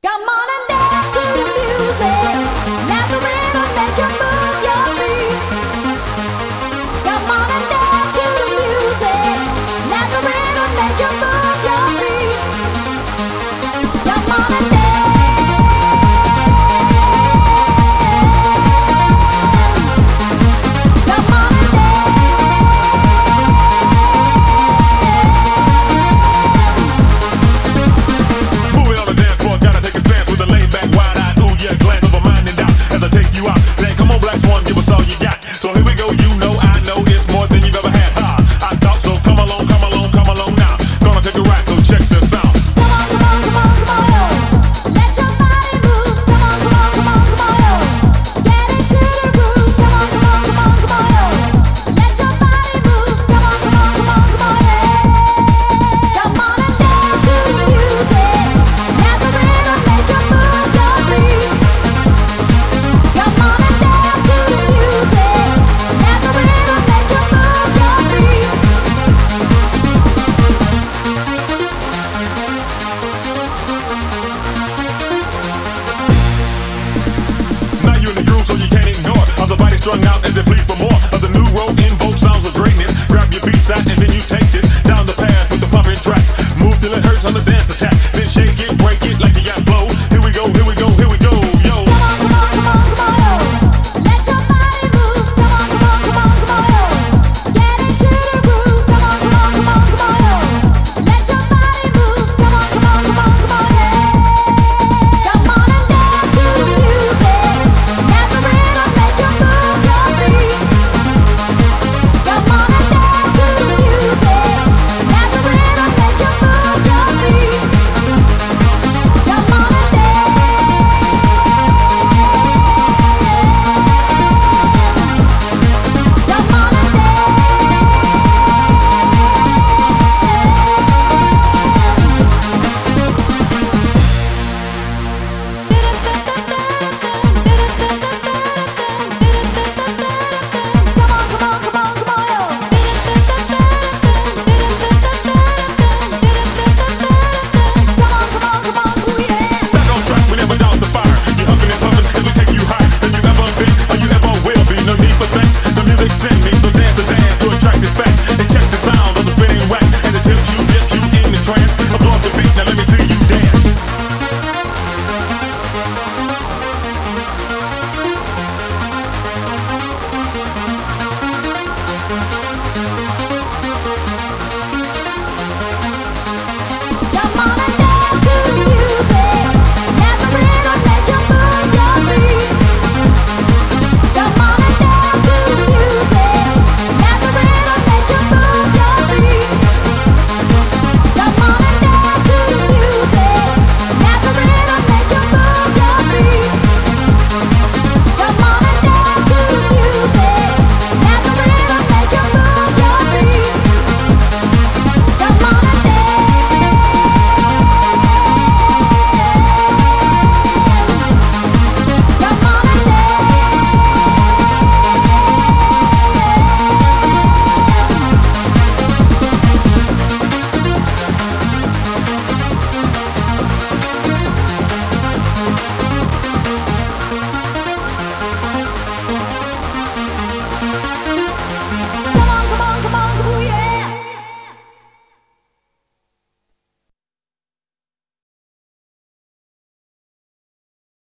Come on! strung out and they plead for more. Of the new road, both sounds of